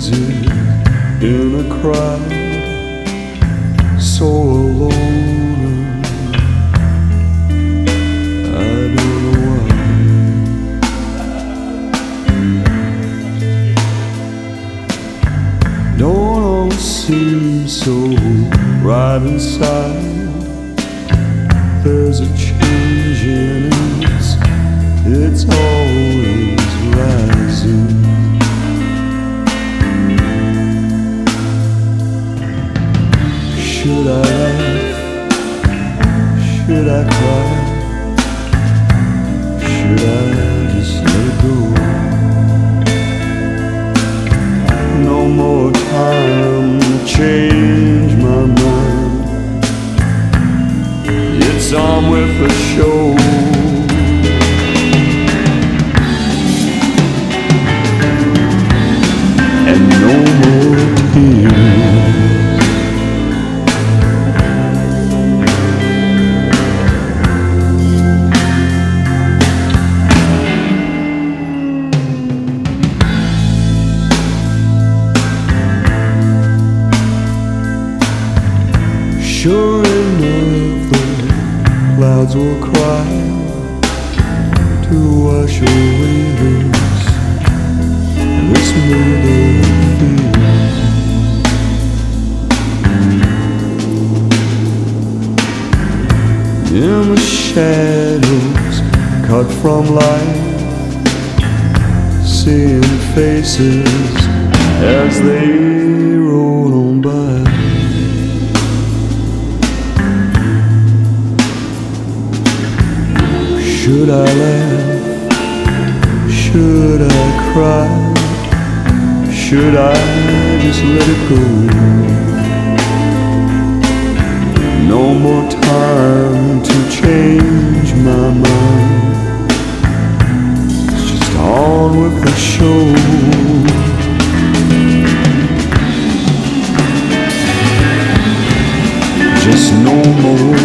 Feeling in a crowd, so alone. I don't know why. Don't all seem so right inside. There's a change in us, it's always rising. Should I just let go? No more time to change my mind. It's on with the show. Sure enough, the clouds will cry to wash away this, this fear. In the shadows, cut from light, seeing faces as they Should I laugh? Should I cry? Should I just let it go? No more time to change my mind. It's just on with the show. Just no more